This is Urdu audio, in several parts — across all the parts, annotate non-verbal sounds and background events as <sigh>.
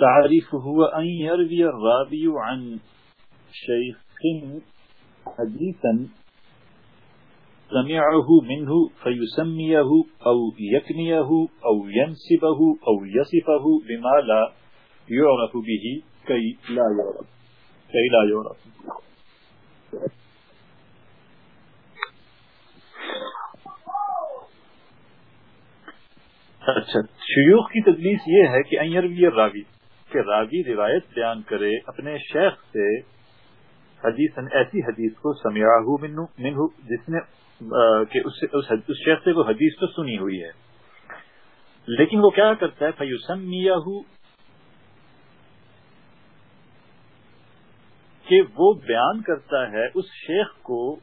تعریف هو أن يروي الرابي عن شيخ حديثا سمعه منه فيسميه أو يكنيه أو ينسبه أو يصفه بما لا يعرف به كي لا يعرف كي لا يعرف. شیوخ کی تدلیس یہ ہے کہ ایروی راوی کہ راوی روایت بیان کرے اپنے شیخ سے حدیث ایسی حدیث کو سمیاہو منہو جس نے کہ اس, اس, شیخ سے وہ حدیث تو سنی ہوئی ہے۔ لیکن وہ کیا کرتا ہے؟ فیوسم فیوسمیاہو کہ وہ بیان کرتا ہے اس شیخ کو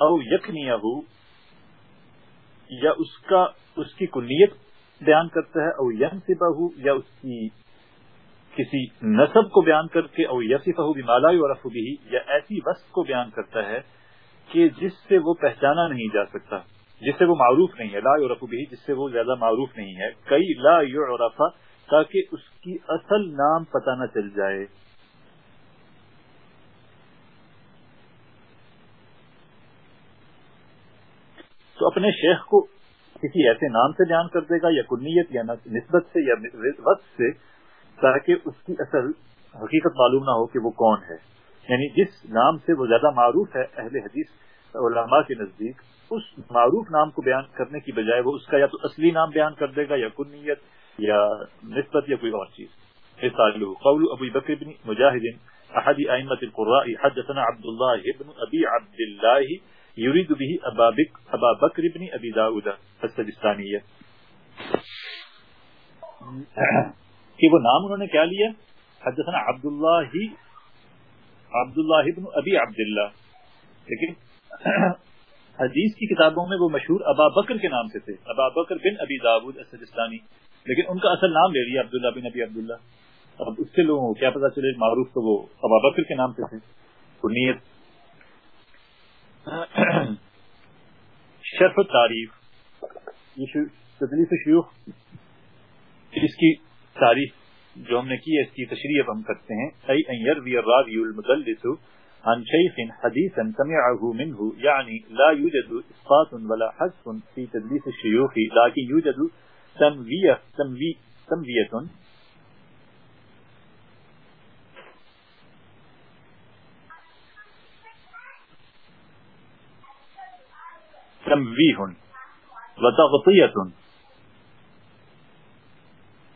او یکنیہو یا اس کا اس کی کنیت بیان کرتا ہے، او یم سے یا اس کی کسی نصب کو بیان کر کے، او یسی بہو بھی مالا اور بھی یا ایسی وسط کو بیان کرتا ہے کہ جس سے وہ پہچانا نہیں جا سکتا، جس سے وہ معروف نہیں ہے، لا یورف بھی جس سے وہ زیادہ معروف نہیں ہے، کئی لا یورفا تاکہ اس کی اصل نام پتہ نہ چل جائے۔ تو اپنے شیخ کو کسی ایسے نام سے بیان کر دے گا یا کنیت یا نسبت سے یا وقت سے تاکہ اس کی اصل حقیقت معلوم نہ ہو کہ وہ کون ہے۔ یعنی جس نام سے وہ زیادہ معروف ہے اہل حدیث علماء کے نزدیک، اس معروف نام کو بیان کرنے کی بجائے وہ اس کا یا تو اصلی نام بیان کر دے گا یا کنیت یا نسبت یا کوئی اور چیز۔ قول ابو بکر بن مجاہد، احد ائمه القراء، حدثنا عبد الله ابن ابي عبد الله يريد به ابا بك ابا بکر ابن ابي داؤد السجستاني کہ وہ نام انہوں نے کیا لیا؟ حدثنا عبد الله عبد ابن ابي عبد الله لیکن حدیث کی کتابوں میں وہ مشہور ابا بکر کے نام سے تھے. ابا بکر بن ابی داود السجستانی. لیکن ان کا اصل نام لے لیا عبداللہ بن ابی عبداللہ. اب اس سے لوگوں کو کیا پتا چلے؟ معروف تو وہ ابا بکر کے نام سے تھے. نیت شرف تعریف تدلیف شیوخ. اس کی تعریف جو ہم نے کی ہے، اس کی تشریح ہم کرتے ہیں. ای ان یروی الراوی المدلس عن شیخ حدیثا سمعه منه يعني لا يوجد اسقاط ولا حذف في تدلیس الشيوخ لكن يوجد تنویہ تنویہ تنویح وتغطیت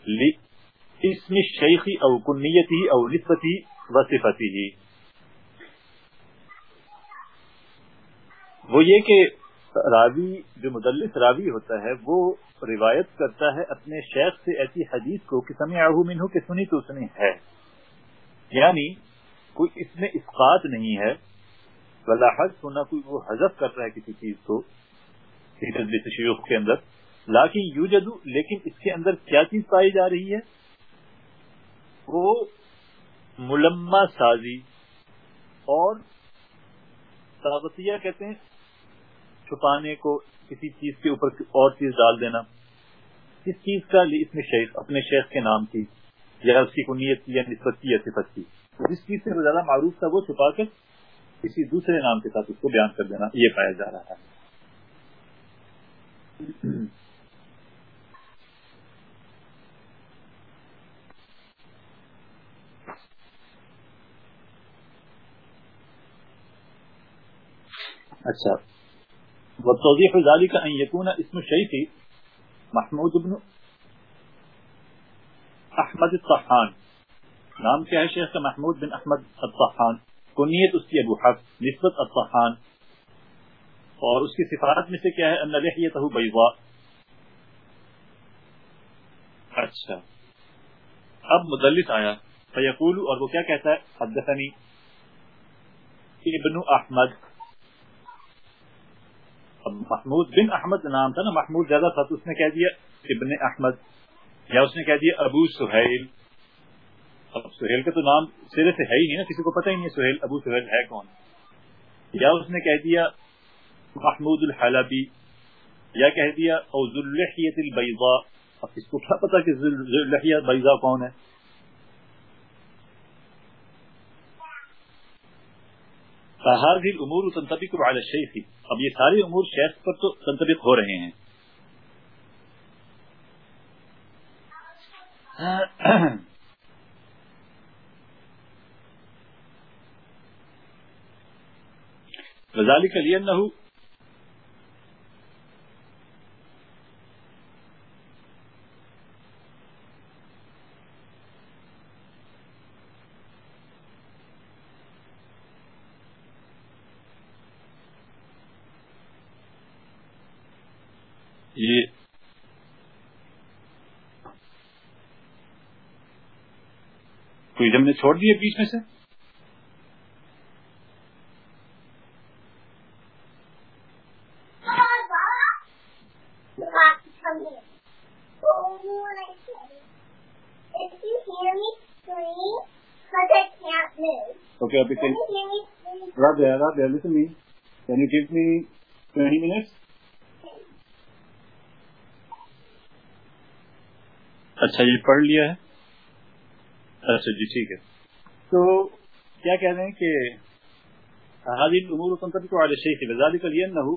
لاسم الشیخ او کنیتی او نسبتی وصفتی وہ یہ کہ راوی جو مدلس راوی ہوتا ہے، وہ روایت کرتا ہے اپنے شیخ سے ایسی حدیث کو کہ سمعہ منہ کہ سنی تو سنی ہے۔ یعنی کوئی اس میں اسقاط نہیں ہے۔ ولا حذف ہونا کوئی وہ حذف کر رہا ہے کسی چیز کو۔ شیوخ کے اندر۔ لاکن یو جدو لیکن اس کے اندر کیا چیز پائی جا رہی ہے؟ وہ ملما سازی اور طاقتیہ کہتے ہیں، چھپانے کو کسی چیز کے اوپر اور چیز ڈال دینا۔ کس چیز کا اس میں شیخ، اپنے شیخ کے نام کی، یا اس کی کنیت کی یا نسبت کی یا صفت کی۔ جس چیز سے زیادہ معروف تھا، وہ چھپا کے کسی دوسرے نام کے ساتھ اس کو بیان کر دینا، یہ پایا جا رہا ہے۔ والتوضيح ذلك أن يكون اسم الشيخ محمود بن أحمد الطحان. نعم کیا ہے محمود بن أحمد الطحان. كنية اس أبو حفص نسبة الطحان. اور اس کی سفارت میں سے کیا ہے؟ ان لحیتہ اچھا۔ اب مدلس آیا۔ فیقول اور وہ کیا کہتا ہے؟ حدثنی ابن احمد اب محمود بن احمد نام تھا نا، محمود زیادہ تھا تو اس نے کہہ دیا ابن احمد یا اس نے کہہ دیا ابو سہیل۔ اب سہیل کا تو نام سرے سے ہے ہی نہیں نا، کسی کو پتہ ہی نہیں سہیل، ابو سہیل ہے کون۔ یا اس نے کہہ دیا محمود الحلبی، یا کہہ دیا، او ذلحیت البیضاء. اب اس کو کیا پتا کہ لہیا بیزا کون ہے؟ ہر دل امور تنطبق على الشیخ اب یہ سارے امور شیخ پر تو تنطبق ہو رہے ہیں۔ وذلك لأنه یہ ہم نے چھوڑ دیے بیچ میں سے۔ اچھا یہ پڑھ لیا ہے۔ اچھا جی ٹھیک ہے۔ تو کیا کہہ رہے ہیں کہ حاضر امور تنطبق على الشيخ بذلك لانه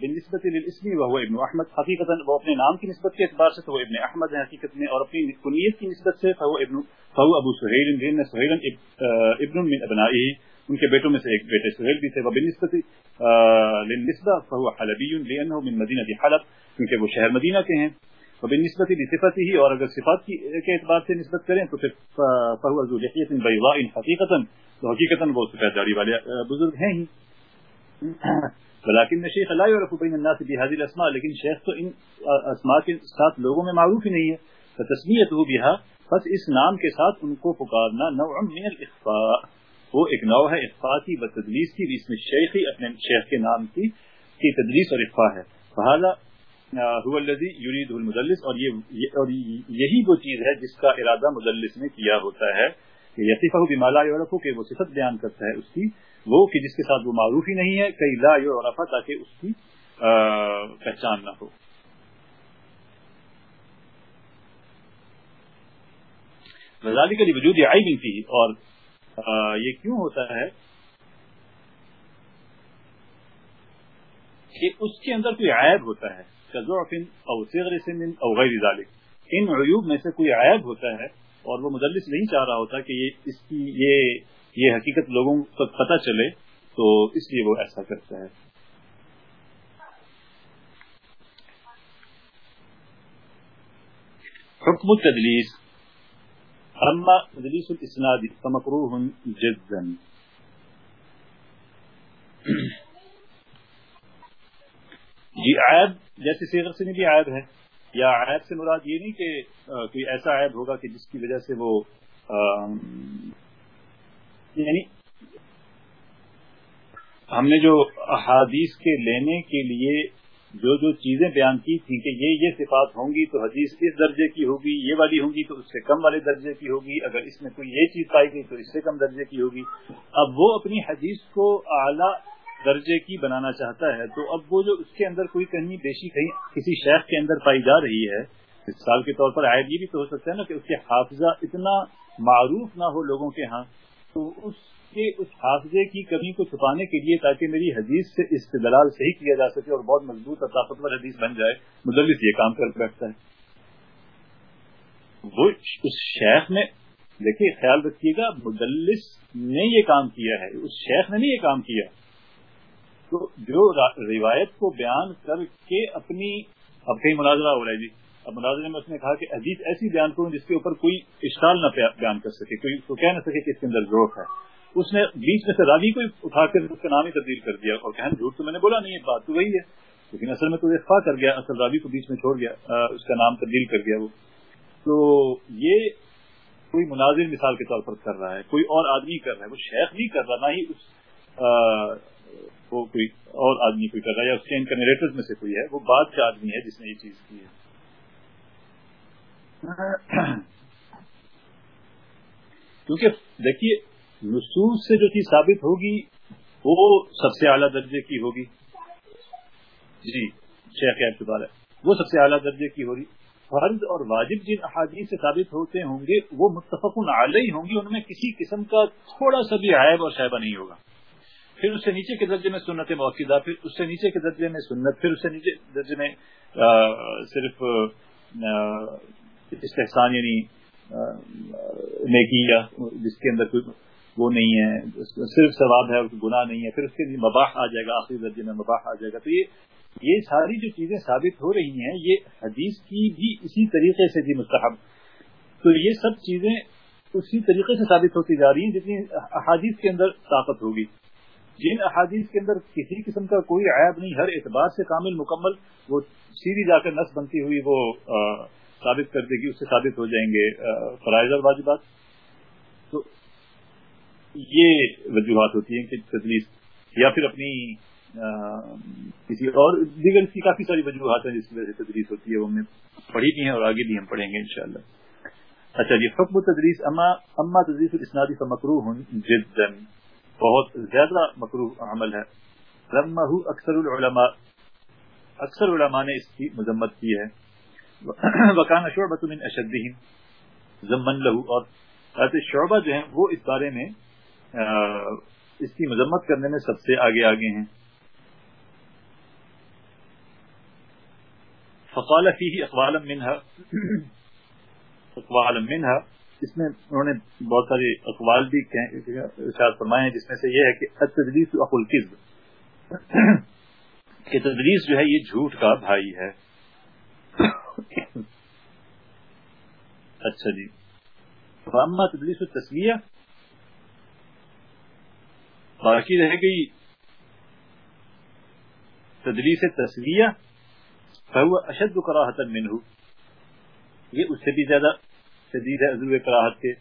بالنسبه للاسم وهو ابن احمد حقیقتا وہ اپنے نام کی نسبت کے اعتبار سے تو وہ ابن احمد ہے حقیقت میں، اور اپنی کنیت کی نسبت سے فهو ابن، فهو ابو سہیل لان سہیل ابن من ابنائه، ان کے بیٹوں میں سے ایک بیٹے سہیل بھی تھے وبالنسبه للنسبه فهو حلبي لانه من مدينه حلب، کیونکہ وہ شہر مدینہ کے ہیں۔ نسبت صفت ہی اور اگر صفات کے اعتبار سے نسبت کریں، تو پھر حقیقت تو حقیقت وہ سفید داڑھی والے بزرگ ہیں ہی۔ <clears throat> بلاکن شیخ اللہ اور بین الناس بهذه الاسماء، لیکن شیخ تو ان اسماء کے ساتھ لوگوں میں معروف ہی نہیں ہے۔ تسمیت ہو بها بس اس نام کے ساتھ ان کو پکارنا نوع من الاخفاء۔ وہ ایک نوع ہے، اخفاء کی بتدلیس کی اس میں شیخ ہی اپنے شیخ کے نام کی کی تدلیس اور اخفاء ہے۔ فہذا یرید المدلس، اور یہ اور یہی وہ چیز ہے جس کا ارادہ مدلس نے کیا ہوتا ہے کہ یسیفہ بمالا یورفو کہ وہ صفت بیان کرتا ہے اس کی، وہ کہ جس کے ساتھ وہ معروف ہی نہیں ہے، کئی لا یورفا تاکہ اس کی پہچان نہ ہو۔ غزالی کا وجود یہ آئی تھی اور یہ کیوں ہوتا ہے؟ کہ اس کے اندر کوئی عیب ہوتا ہے۔ كضعف او صغر سن او غیر ذلك. ان عیوب میں سے کوئی عیب ہوتا ہے اور وہ مدلس نہیں چاہ رہا ہوتا کہ یہ اس کی یہ یہ حقیقت لوگوں کو پتہ چلے، تو اس لیے وہ ایسا کرتا ہے۔ حکم التدلیس۔ اما تدلیس الاسناد فمکروہ جدا۔ جی عیب، جیسے سیغر سے بھی عیب ہے۔ یا عیب سے مراد یہ نہیں کہ کوئی ایسا عیب ہوگا کہ جس کی وجہ سے وہ یعنی ہم نے جو احادیث کے لینے کے لیے جو جو چیزیں بیان کی تھیں کہ یہ یہ صفات ہوں گی تو حدیث اس درجے کی ہوگی، یہ والی ہوں گی تو اس سے کم والے درجے کی ہوگی، اگر اس میں کوئی یہ چیز پائی گئی تو اس سے کم درجے کی ہوگی۔ اب وہ اپنی حدیث کو اعلیٰ درجے کی بنانا چاہتا ہے، تو اب وہ جو اس کے اندر کوئی کہیں بیشی کہیں کسی شیخ کے اندر پائی جا رہی ہے مثال کے طور پر عائد یہ بھی تو ہو سکتا ہے نا کہ اس کے حافظہ اتنا معروف نہ ہو لوگوں کے ہاں تو اس کے اس حافظے کی کمی کو چھپانے کے لیے تاکہ میری حدیث سے استدلال صحیح کیا جا سکے اور بہت مضبوط اور طاقتور حدیث بن جائے، مدلس یہ کام کر بیٹھتا ہے۔ وہ اس شیخ نے، دیکھیے خیال رکھیے گا، مدلس نے یہ کام کیا ہے، اس شیخ نے نہیں یہ کام کیا۔ تو جو روایت کو بیان کر کے اپنی، اب کہیں مناظرہ ہو رہا ہے جی اب مناظرے میں اس نے کہا کہ حدیث ایسی بیان کروں جس کے اوپر کوئی اشتال نہ بیان کر سکے، کوئی تو کہہ نہ سکے کہ اس کے اندر ذوق ہے۔ اس نے بیچ میں سے راوی کو اٹھا کر اس کا نام ہی تبدیل کر دیا اور کہنا ہاں، جھوٹ تو میں نے بولا نہیں بات تو وہی ہے۔ لیکن اصل میں تو افا کر گیا، اصل راوی کو بیچ میں چھوڑ گیا اس کا نام تبدیل کر گیا وہ۔ تو یہ کوئی مناظر مثال کے طور پر کر رہا ہے، کوئی اور آدمی کر رہا ہے، وہ شیخ نہیں کر رہا، نہ ہی اس وہ کوئی اور آدمی کوئی کر رہا ہے یا چین کنریٹر میں سے کوئی ہے، وہ بعد کا آدمی ہے جس نے یہ چیز کی ہے۔ کیونکہ دیکھیے، نصوص سے جو چیز ثابت ہوگی، وہ سب سے اعلیٰ درجے کی ہوگی۔ جی شیخ ہے۔ وہ سب سے اعلیٰ درجے کی ہوگی۔ فرض اور واجب جن احادیث سے ثابت ہوتے ہوں گے، وہ متفق علیہ ہوں گی۔ ان میں کسی قسم کا تھوڑا سا بھی عائب اور شائبہ نہیں ہوگا۔ پھر اس سے نیچے کے درجے میں سنت موقع پھر اس سے نیچے کے درجے میں سنت، پھر اس سے نیچے درجے میں صرف استحسان یعنی نیکی یا جس کے اندر کوئی وہ نہیں ہے صرف ثواب ہے گناہ نہیں ہے، پھر اس کے لیے مباح آ جائے گا، آخری درجے میں مباح آ جائے گا۔ تو یہ یہ ساری جو چیزیں ثابت ہو رہی ہیں، یہ حدیث کی بھی اسی طریقے سے بھی مستحب۔ تو یہ سب چیزیں اسی طریقے سے ثابت ہوتی جا رہی ہیں جتنی احادیث کے اندر طاقت ہوگی۔ جن احادیث کے اندر کسی قسم کا کوئی عیب نہیں، ہر اعتبار سے کامل، مکمل، وہ سیدھی جا کر نس بنتی ہوئی وہ ثابت کر دے گی، اس سے ثابت ہو جائیں گے فرائض اور واجبات۔ تو یہ وجوہات ہوتی ہیں کہ تدلیس یا پھر اپنی کسی اور دیگر کی کافی ساری وجوہات ہیں جس کی وجہ سے تدریس ہوتی ہے، وہ ہم نے پڑھی بھی ہیں اور آگے بھی ہم پڑھیں گے انشاءاللہ۔ اچھا جی حکم تدریس اما اما تدریس الاسنادی فمکرو جدا۔ بہت زیادہ مکرو عمل ہے۔ رمہ اکثر العلماء، اکثر علماء نے اس کی مذمت کی ہے۔ وکان شعبۃ من اشدہم ضمن له اور شعبہ جو ہیں، وہ اس بارے میں اس کی مذمت کرنے میں سب سے آگے آگے ہیں۔ فقال فيه اقوال منها اقوال منها اس میں انہوں نے بہت سارے اقوال بھی ارشاد فرمائے ہیں، جس میں سے یہ ہے کہ التدریس اقل القذب کہ تدریس جو ہے یہ جھوٹ کا بھائی ہے۔ اچھا جی۔ فاما تدریس التسویہ باقی رہ گئی تدریس تصویہ فهو اشد کراہت منہ یہ اس سے بھی زیادہ شدید ہے عزو کراہت کے۔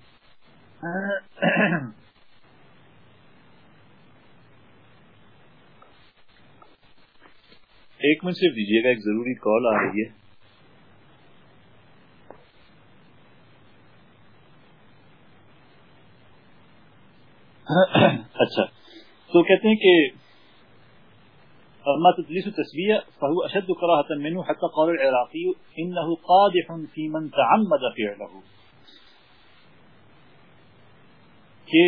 ایک منٹ صرف دیجیے گا، ایک ضروری کال آ رہی ہے۔ اچھا تو کہتے ہیں کہ اما تدلیس التسویہ فهو اشد کراہتا منه حتى قال العراقی انه قادح في من تعمد فعله کہ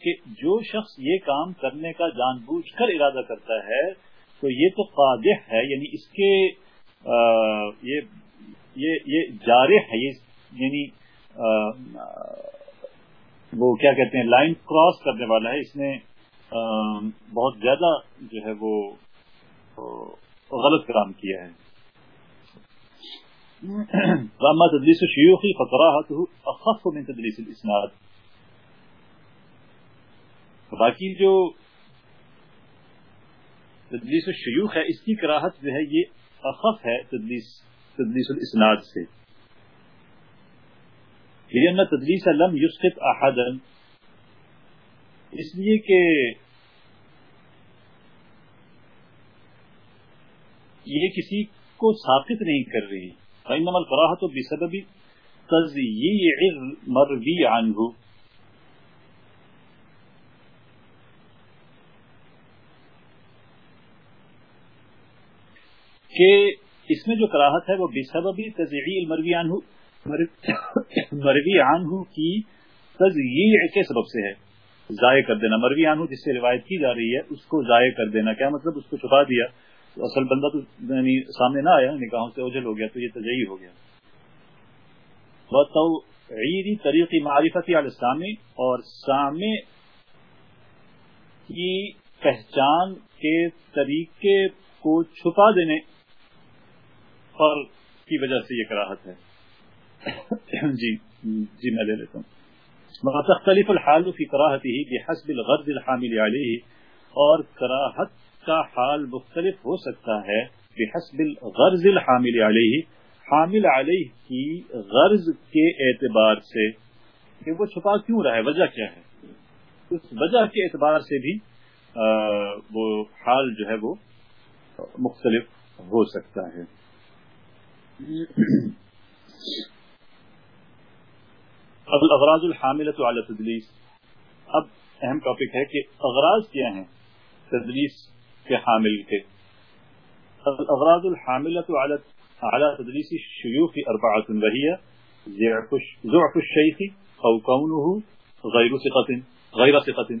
کہ جو شخص یہ کام کرنے کا جان بوجھ کر ارادہ کرتا ہے، تو یہ تو قادح ہے یعنی اس کے یہ جارح ہے، یہ یعنی وہ کیا کہتے ہیں، لائن کراس کرنے والا ہے، اس نے بہت زیادہ جو ہے وہ غلط کام کیا ہے۔ <clears throat> واما تدلیس الشيوخ فقراءته اخف من تدلیس الاسناد باقی جو تدلیس الشیوخ ہے، اس کی کراہت جو ہے یہ اخف ہے تدلیس تدلیس الاسناد سے۔ لأن تدلیس لم يسقط احدا۔ اس لیے کہ یہ کسی کو ساقط نہیں کر رہی۔ فإنما الكراهة بسبب تضييع المروي عنه۔ کہ اس میں جو کراہت ہے وہ بسبب تضیع المروی عنہ مروی عنہ کی تضیع کے سبب سے ہے ضائع کر دینا مروی عنہ جس سے روایت کی جا رہی ہے اس کو ضائع کر دینا کیا مطلب اس کو چھپا دیا اصل بندہ تو یعنی سامنے نہ آیا یعنی نکاحوں سے اوجل ہو گیا تو یہ تجئی ہو گیا۔ عیدی طریقی معرفتی علی سامع اور سامع کی پہچان کے طریقے کو چھپا دینے پر کی وجہ سے یہ کراہت ہے۔ <coughs> جی جی میں لے لیتا ہوں۔ تختلف الحال فی کراہتی ہی بحسب الغرض الحامل علیہ اور کراہت کا حال مختلف ہو سکتا ہے، بحسب الغرض الحامل علیہ۔ حامل علیہ کی غرض کے اعتبار سے کہ وہ چھپا کیوں رہا ہے، وجہ کیا ہے؟ اس وجہ کے اعتبار سے بھی وہ حال جو ہے وہ مختلف ہو سکتا ہے۔ الاغراض الحاملت على تدلیس۔ اب اہم ٹاپک ہے کہ اغراض کیا ہیں؟ تدلیس في حاملته. الأغراض الحاملة على على تدريس الشيوخ أربعة وهي زعف الشيخ أو كونه غير ثقة غير ثقة.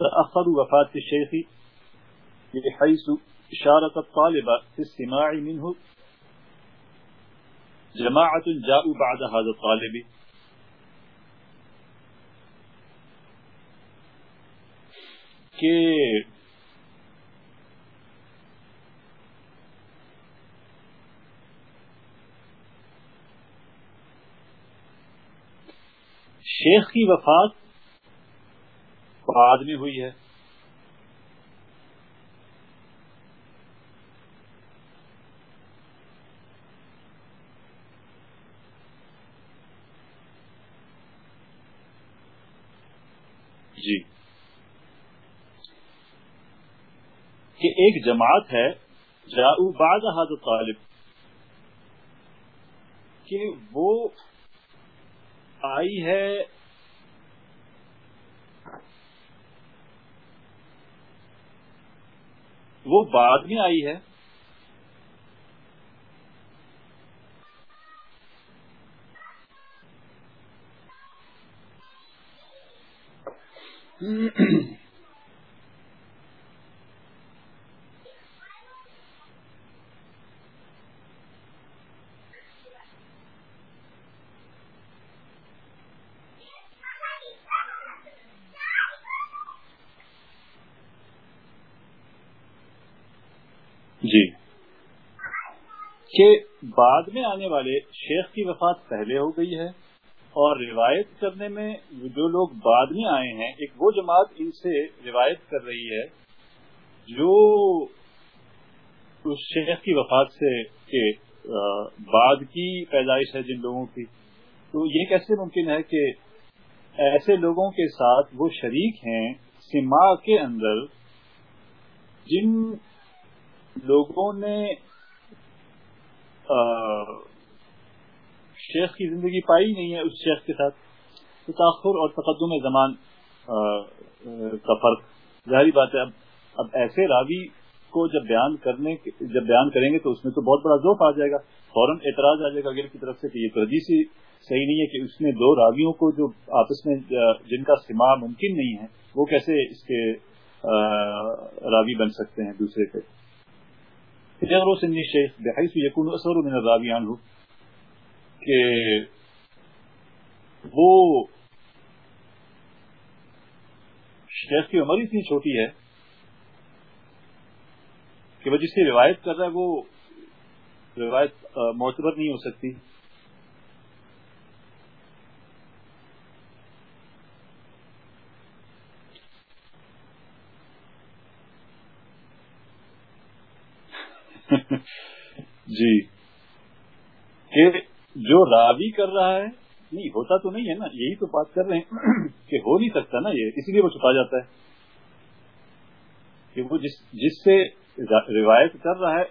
تأخر وفاة الشيخ بحيث شارك الطالب في السماع منه جماعة جاءوا بعد هذا الطالب. کہ شیخ کی وفات بعد میں ہوئی ہے۔ جی۔ کہ ایک جماعت ہے، جاؤ بعد حاضر طالب۔ کہ وہ آئی ہے۔ وہ بعد میں آئی ہے۔ <coughs> جی. کہ بعد میں آنے والے شیخ کی وفات پہلے ہو گئی ہے؟ اور روایت کرنے میں جو لوگ بعد میں آئے ہیں، ایک وہ جماعت ان سے روایت کر رہی ہے جو اس شیخ کی وفات سے کے بعد کی پیدائش ہے جن لوگوں کی۔ تو یہ کیسے ممکن ہے کہ ایسے لوگوں کے ساتھ وہ شریک ہیں سما کے اندر جن لوگوں نے شیخ کی زندگی پائی نہیں ہے اس شیخ کے ساتھ۔ تاخر اور تقدم زمان کا فرق۔ ظاہری بات ہے، اب اب ایسے راوی کو جب بیان کرنے جب بیان کریں گے تو اس میں تو بہت بڑا ذوق آ جائے گا۔ فوراً اعتراض آ جائے گا اگر کی طرف سے کہ یہ تو حدیثی صحیح نہیں ہے کہ اس میں دو راویوں کو جو آپس میں جن کا سما ممکن نہیں ہے، وہ کیسے اس کے راوی بن سکتے ہیں دوسرے کے شیخ، بحیث یقون اثر من الراوی عنہ۔ کہ وہ شیخ کی عمر اتنی چھوٹی ہے کہ وہ جس سے روایت کر رہا ہے وہ روایت معتبر نہیں ہو سکتی۔ <laughs> جی کہ جو راوی کر رہا ہے، نہیں، ہوتا تو نہیں ہے نا، یہی تو بات کر رہے ہیں <clears throat> کہ ہو نہیں سکتا نا یہ، اسی لیے وہ چھپا جاتا ہے۔ کہ وہ جس جس سے روایت کر رہا ہے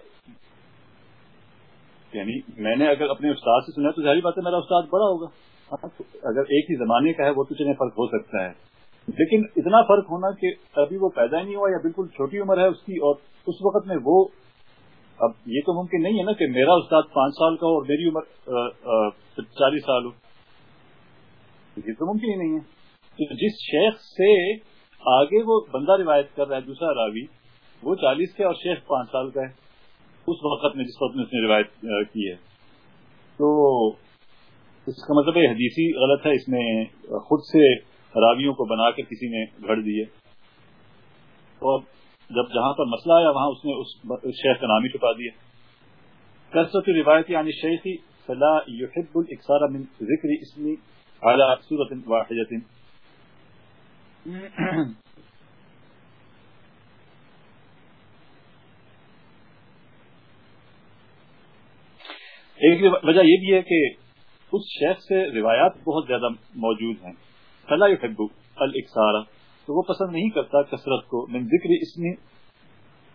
یعنی میں نے اگر اپنے استاد سے سنا تو ظاہری بات ہے میرا استاد بڑا ہوگا۔ ہاں، اگر ایک ہی زمانے کا ہے، وہ تو چلے فرق ہو سکتا ہے۔ لیکن اتنا فرق ہونا کہ ابھی وہ پیدا نہیں ہوا یا بالکل چھوٹی عمر ہے اس کی اور اس وقت میں وہ اب یہ تو ممکن نہیں ہے نا کہ میرا استاد پانچ سال کا ہو اور میری عمر چالیس سال ہو۔ یہ تو ممکن ہی نہیں ہے۔ جس شیخ سے آگے وہ بندہ روایت کر رہا ہے، دوسرا راوی، وہ چالیس کے اور شیخ پانچ سال کا ہے۔ اس وقت میں جس وقت میں اس نے روایت کی ہے۔ تو اس کا مطلب یہ حدیثی غلط ہے، اس میں خود سے راویوں کو بنا کر کسی نے گھڑ دیے اور جب جہاں پر مسئلہ آیا، وہاں اس نے اس شیخ کا نام ہی چھپا دیا۔ کثرت روایتی یعنی شیخی فلا يحب الاكثار من ذکر اسمی على صورت واحدت ایک وجہ یہ بھی ہے کہ اس شیخ سے روایات بہت زیادہ موجود ہیں۔ فلا يحب الاكثار تو وہ پسند نہیں کرتا کثرت کو. من ذکر اس میں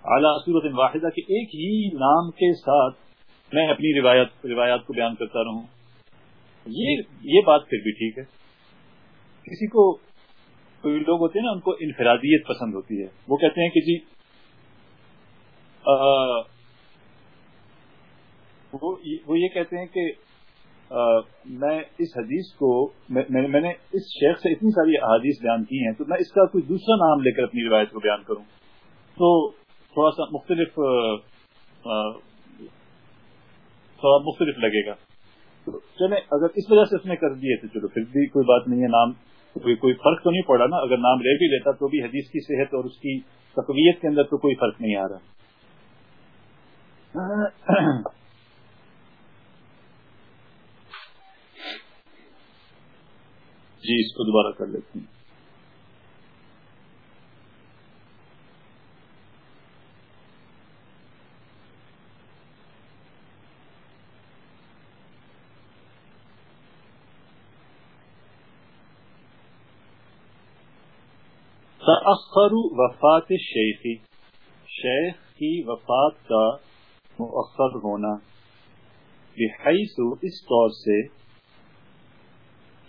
اعلیٰ صورت واحدہ کے ایک ہی نام کے ساتھ میں اپنی روایت، روایات کو بیان کرتا رہوں. یہ یہ بات پھر بھی ٹھیک ہے. کسی کو، کوئی لوگ ہوتے ہیں نا، ان کو انفرادیت پسند ہوتی ہے. وہ کہتے ہیں کہ جی وہ یہ کہتے ہیں کہ میں اس حدیث کو، میں نے اس شیخ سے اتنی ساری احادیث بیان کی ہیں تو میں اس کا کوئی دوسرا نام لے کر اپنی روایت کو بیان کروں۔ تو تھوڑا سا مختلف تھوڑا مختلف لگے گا۔ چلے اگر اس وجہ سے اس نے کر دیے تو چلو پھر بھی کوئی بات نہیں ہے، نام، کوئی کوئی فرق تو نہیں پڑا نا۔ اگر نام لے بھی لیتا تو بھی حدیث کی صحت اور اس کی تقویت کے اندر تو کوئی فرق نہیں آ رہا۔ <clears throat> جی اس کو دوبارہ کر لیتے ہیں تأخر وفات شیخی شیخ کی وفات کا مؤخر ہونا۔ بحیث اس طور سے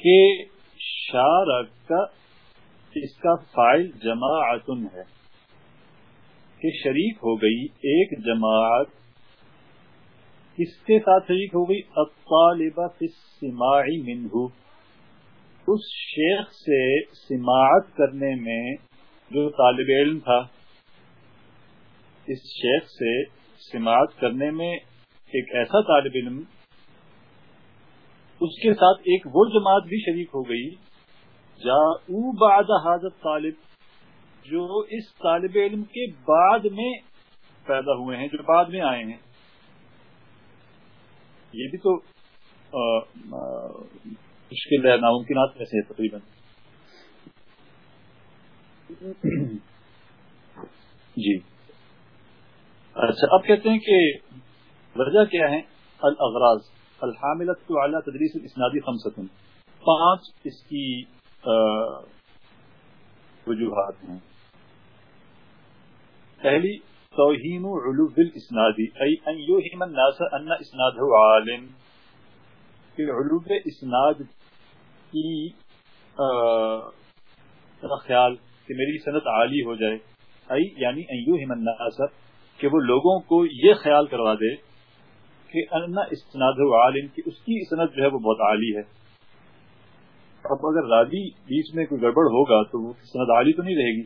کہ شارک کا اس کا فائل جماعت ہے کہ شریک ہو گئی ایک جماعت کس کے ساتھ شریک ہو گئی؟ الطالبہ فی منہ۔ اس شیخ سے سماعت کرنے میں جو طالب علم تھا، اس شیخ سے سماعت کرنے میں ایک ایسا طالب علم اس کے ساتھ ایک وہ جماعت بھی شریک ہو گئی جا بعد حاضر طالب جو اس طالب علم کے بعد میں پیدا ہوئے ہیں، جو بعد میں آئے ہیں۔ یہ بھی تو مشکل ہے، ناممکنات میں سے تقریباً۔ جی۔ اچھا اب کہتے ہیں کہ وجہ کیا ہے؟ الاغراض۔ الحاملت اعلیٰ تدریس الاسنادی خمسطن پانچ اس کی وجوہات ہیں۔ پہلی توہین علو الاسنادی ای ان یوہم الناس ان اسناده عالم۔ کہ علو اسناد کی خیال کہ میری صنعت عالی ہو جائے۔ ای یعنی ایو الناس، کہ وہ لوگوں کو یہ خیال کروا دے کہ استناد عالم کی، اس کی صنعت جو ہے وہ بہت عالی ہے۔ اب اگر راضی بیچ میں کوئی گڑبڑ ہوگا تو وہ صنعت عالی تو نہیں رہے گی۔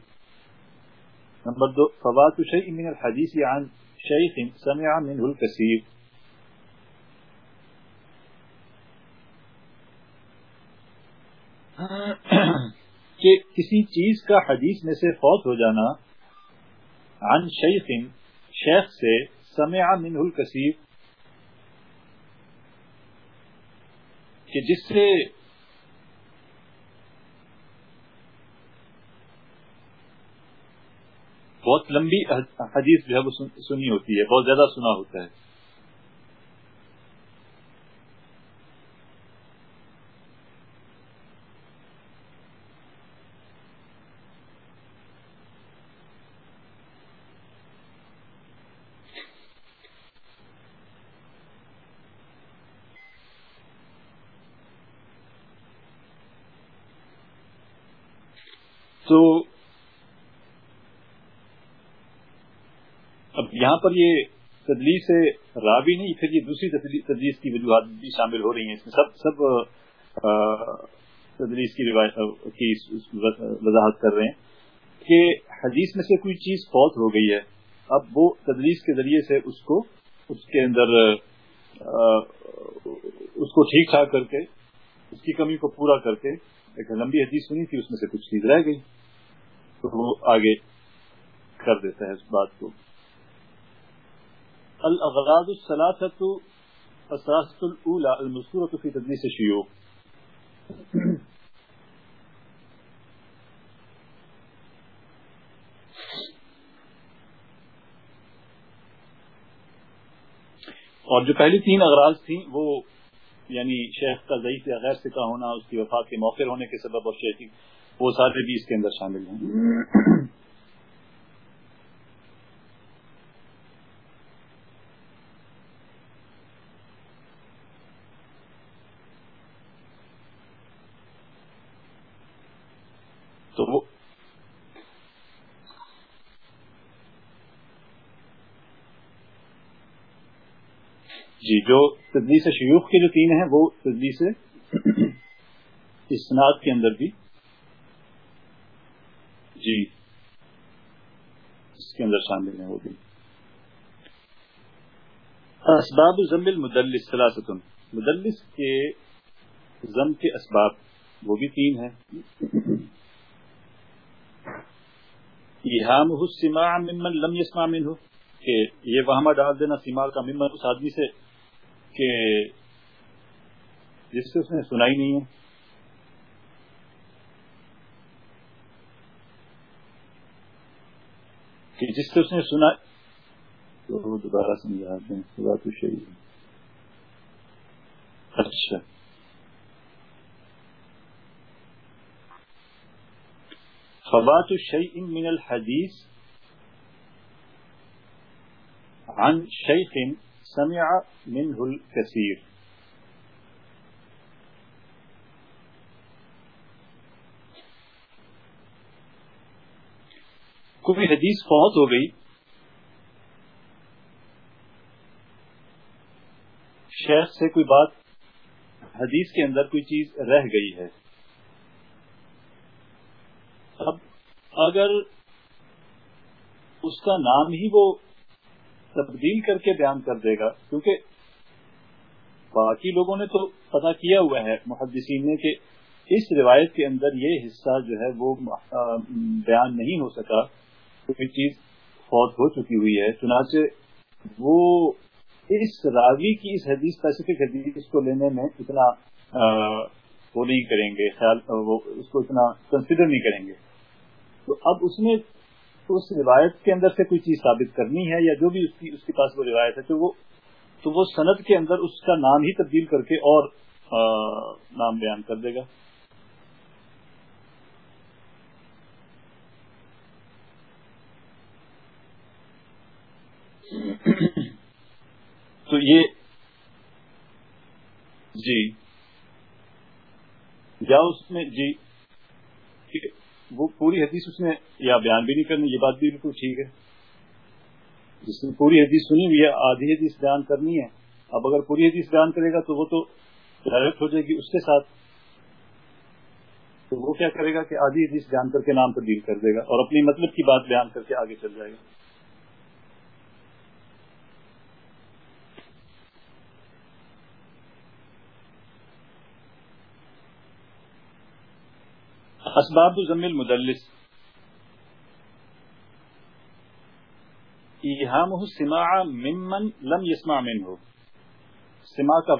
نمبر دو، فوات شیء من الحدیث عن سمع منه الكثير <clears throat> کہ کسی چیز کا حدیث میں سے فوت ہو جانا عن شیخ شیخ سے سمع منہ الکثیر کہ جس سے بہت لمبی حدیث جو ہے وہ سنی ہوتی ہے، بہت زیادہ سنا ہوتا ہے تو اب یہاں پر یہ تدلیس سے راوی نہیں، پھر یہ دوسری تدلیس کی وجوہات بھی شامل ہو رہی ہیں اس میں۔ سب سب تدلیس کی کی وضاحت کر رہے ہیں کہ حدیث میں سے کوئی چیز فوت ہو گئی ہے۔ اب وہ تدلیس کے ذریعے سے اس کو، اس کے اندر اس کو ٹھیک ٹھاک کر کے، اس کی کمی کو پورا کر کے، ایک لمبی حدیث سنی تھی، اس میں سے کچھ چیز رہ گئی تو وہ آگے کر دیتا ہے اس بات کو۔ الاغراض الثلاثه الثلاثه الاولى المذكوره في تدليس الشيوخ. اور جو پہلی تین اغراض تھیں وہ یعنی شیخ کا ضعیف یا غیر سکا ہونا اس کی وفات کے موقع ہونے کے سبب اور شیخ کی, وہ سارے بھی اس کے اندر شامل ہیں تو وہ جی جو تدلیس شیوخ کے جو تین ہیں، وہ تدلیس اسناد کے اندر بھی جی اس کے اندر شامل ہیں وہ بھی۔ اسباب ضم المدلس سلاستن مدلس کے ضم کے اسباب، وہ بھی تین ہیں۔ ایہام السماع ممن لم يسمع منه کہ یہ وہمہ ڈال دینا سماع کا ممن اس آدمی سے کہ جس سے اس نے سنائی نہیں ہے۔ کہ جس سے اس نے سنا تو دوبارہ سمجھا دیں خدا تو شہید اچھا۔ فوات الشيء من الحديث عن شيخ سمع منه الكثير. کوئی حدیث فوت ہو گئی شیخ سے کوئی بات حدیث کے اندر کوئی چیز رہ گئی ہے۔ اب اگر اس کا نام ہی وہ تبدیل کر کے بیان کر دے گا، کیونکہ باقی لوگوں نے تو پتا کیا ہوا ہے، محدثین نے کہ اس روایت کے اندر یہ حصہ جو ہے وہ بیان نہیں ہو سکا، کوئی چیز فوت ہو چکی ہوئی ہے۔ چنانچہ وہ اس راوی کی اس حدیث اسپیسیفک حدیث کو لینے میں اتنا وہ نہیں کریں گے، خیال، وہ اس کو اتنا کنسیڈر نہیں کریں گے۔ تو اب اس میں اس روایت کے اندر سے کوئی چیز ثابت کرنی ہے یا جو بھی اس کی اس کے پاس وہ روایت ہے، تو وہ تو وہ صنعت کے اندر اس کا نام ہی تبدیل کر کے اور نام بیان کر دے گا۔ تو یہ جی۔ یا اس میں جی۔ وہ پوری حدیث اس نے یا بیان بھی نہیں کرنی، یہ بات بھی بالکل ٹھیک ہے۔ جس نے پوری حدیث سنی ہوئی ہے آدھی حدیث بیان کرنی ہے۔ اب اگر پوری حدیث بیان کرے گا تو وہ تو ڈائریکٹ ہو جائے گی اس کے ساتھ۔ تو وہ کیا کرے گا کہ آدھی حدیث بیان کر کے نام تبدیل کر دے گا اور اپنی مطلب کی بات بیان کر کے آگے چل جائے گا۔ اسباب ضم المدلس ایہامہ السماع ممن لم يسمع منه سماع کا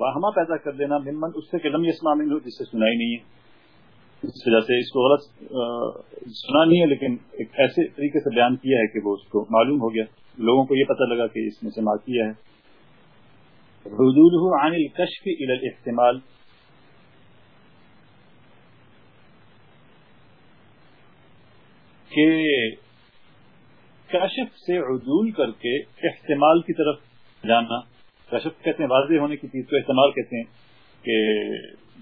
واہمہ پیدا کر دینا ممن اس سے کہ لم يسمع منه جس سے سنائی نہیں ہے. اس وجہ سے اس کو غلط سنا نہیں ہے، لیکن ایک ایسے طریقے سے بیان کیا ہے کہ وہ اس کو معلوم ہو گیا. لوگوں کو یہ پتہ لگا کہ اس نے سماع کیا ہے. حدودہ عن الکشف الى الاحتمال. کہ کشف سے عدول کر کے احتمال کی طرف جانا، کشف کہتے ہیں، واضح ہونے کی چیز کو احتمال کہتے ہیں کہ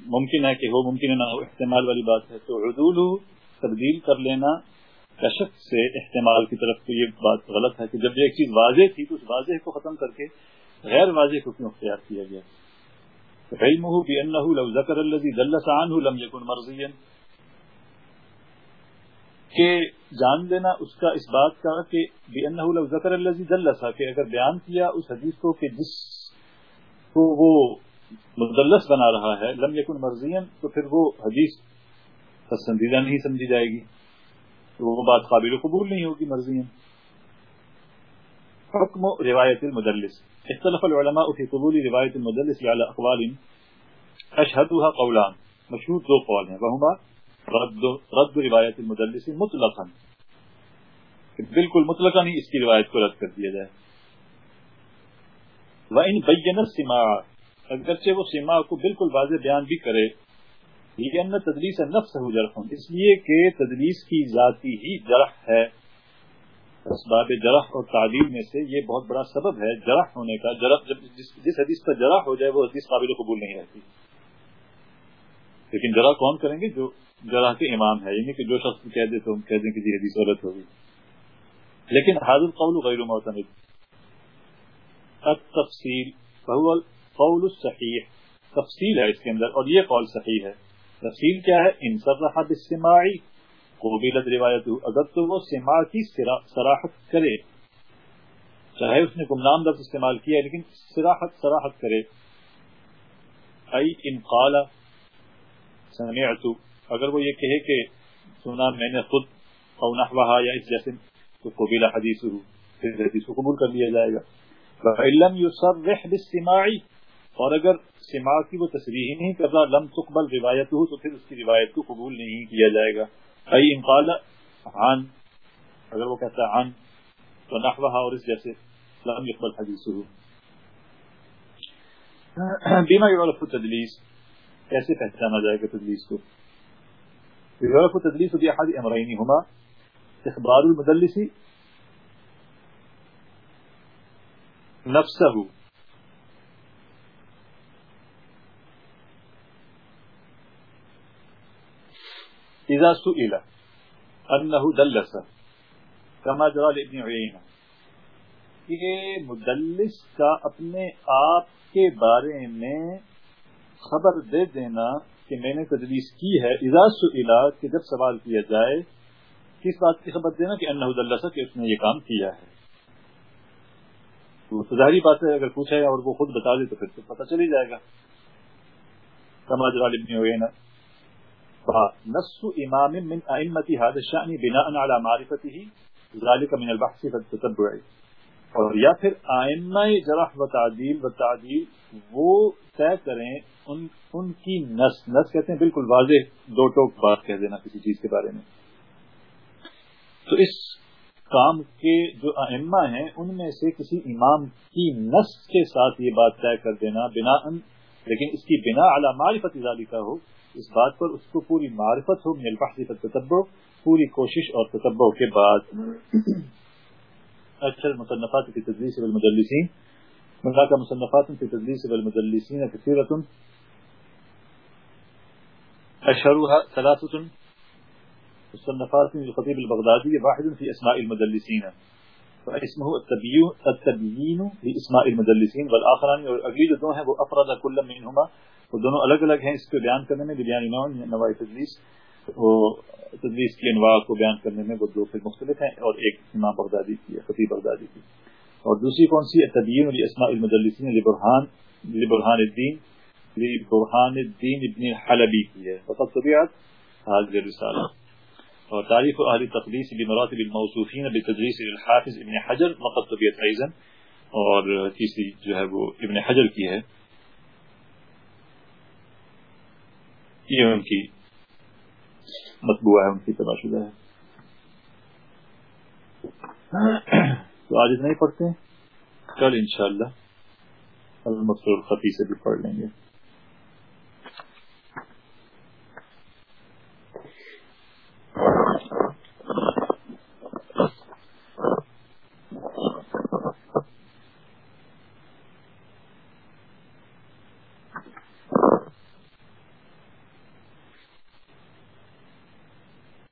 ممکن ہے کہ وہ ممکن ہے نہ ہو، احتمال والی بات ہے۔ تو عدول تبدیل کر لینا کشف سے احتمال کی طرف تو یہ بات غلط ہے کہ جب یہ ایک چیز واضح تھی تو اس واضح کو ختم کر کے غیر واضح کو کیوں اختیار کیا گیا؟ علمه بأنه لو ذكر الذي دلس عنه لم يكن مرضيا۔ کہ جان لینا اس کا اس بات کا کہ بے انہ ذکر اللہ دلسا کہ اگر بیان کیا اس حدیث کو کہ جس کو وہ مدلس بنا رہا ہے، لم یکن مرضین تو پھر وہ حدیث پسندیدہ نہیں سمجھی جائے گی۔ تو وہ بات قابل قبول نہیں ہوگی مرضین حکم روایت المدلس۔ اختلف العلماء في قبول روایت المدلس على اقوال۔ اشهدها قولان۔ مشهور دو قول ہیں۔ وهما رد رد روایت المدلس مطلقا۔ بالکل مطلقا نہیں اس کی روایت کو رد کر دیا جائے۔ وَإِن بَيَّنَ السِّمَاعَ۔ اگرچہ وہ سما کو بالکل واضح بیان بھی کرے لیکن تدریس نفس ہو جرح۔ اس لیے کہ تدریس کی ذاتی ہی جرح ہے۔ اسباب جرح اور تعلیم میں سے یہ بہت بڑا سبب ہے جرح ہونے کا۔ جرح جب جس, جس حدیث پر جرح ہو جائے وہ حدیث قابل قبول نہیں رہتی۔ لیکن جرح کون کریں گے؟ جو جراح کے امام ہے یعنی کہ جو شخص کہہ دے تو ہم کہہ دیں کہ جی حدیث غلط ہوگی۔ لیکن حاضر قول غیر معتمد۔ التفصیل، فهو القول الصحیح۔ تفصیل ہے اس کے اندر اور یہ قول صحیح ہے۔ تفصیل کیا ہے؟ ان صرح بالسماعی قبیلت روایت اگر تو وہ سماع کی سراحت کرے۔ چاہے اس نے گمنام لفظ استعمال کیا ہے، لیکن سراحت سراحت کرے۔ ای ان قال سمعت اگر وہ یہ کہے کہ سنا میں نے خود او نحوها یا اس جیسے، تو قبیل حدیث پھر حدیث کو قبول کر لیا جائے گا۔ فَإِلَّمْ يُصَرِّحْ بِالسِّمَاعِ، اور اگر سماع کی وہ تصریح نہیں کرتا لم تقبل روایت ہو، تو پھر اس کی روایت کو قبول نہیں کیا جائے گا۔ ای انقال عن، اگر وہ کہتا ہے عن، تو نحوها اور اس جیسے، لم يقبل حدیثه بیما یعرف تدلیس کیسے پہچانا جائے گا تدلیس کو؟ یعرف تدلیس بأحد امرین ہما اخبار المدلسی نفسه. اذا سئل انه دلس، كما جرى لابن عيينة. کہ مدلس کا اپنے آپ کے بارے میں خبر دے دینا کہ میں نے تدلیس کی ہے، اذا سئل کہ جب سوال کیا جائے، کس بات کی خبر دینا کہ انه دلس کہ اس نے یہ کام کیا ہے؟ تو ظاہری بات ہے، اگر پوچھا اور وہ خود بتا دے تو پھر تو پتہ چل ہی جائے گا۔ كما جرى لابن عيينة نص امام من ائمه هذا الشان بناء على معرفته، ذلك من البحث والتتبع اور یا پھر ائمہ جرح و تعدیل و تعدیل وہ طے کریں ان ان کی نس نس کہتے ہیں، بالکل واضح دو ٹوک بات کہہ دینا کسی چیز کے بارے میں۔ تو اس کام کے جو ائمہ ہیں، ان میں سے کسی امام کی نس کے ساتھ یہ بات طے کر دینا بنا لیکن اس کی بنا على معرفت ذالکہ ہو، اس بات پر اس کو پوری معرفت ہو، من تتبع پوری کوشش اور تتبع کے بعد۔ اچھا مصنفات کی تدریس والمدلسین۔ ملا کا مصنفات کی تدریس والمدلسین کثیرۃ اشهرها ثلاثه مصنفات الخطيب البغدادي، واحد في اسماء المدلسين. فاسمه التبيين التبيين لاسماء المدلسين والاخران اور اگلی جو دو ہیں وہ افراد كل منهما وہ دونوں الگ الگ ہیں، اس کو بیان کرنے میں بیان نوائی تدریس. وہ تدریس کی انواع کو بیان کرنے میں وہ دو پھر مختلف ہیں، اور ایک امام بغدادی کی خطیب بغدادی کی. اور دوسری کون سی؟ تدین علی المدلسین لبرحان لبرحان الدین. حلبی کی ہے فقط طبیعت حاضر رسالہ اور تاریخ اہل تقدیس بمراتب الموصوفین بتدریس الحافظ ابن حجر. فقط طبیعت ایزن اور تیسری جو ہے وہ ابن حجر کی ہے. یہ ان کی مطبوع ہے ان کی تباہ شدہ ہے. تو آج اتنا ہی پڑھتے ہیں؟ کل انشاءاللہ. المقصور خطی سے بھی پڑھ لیں گے.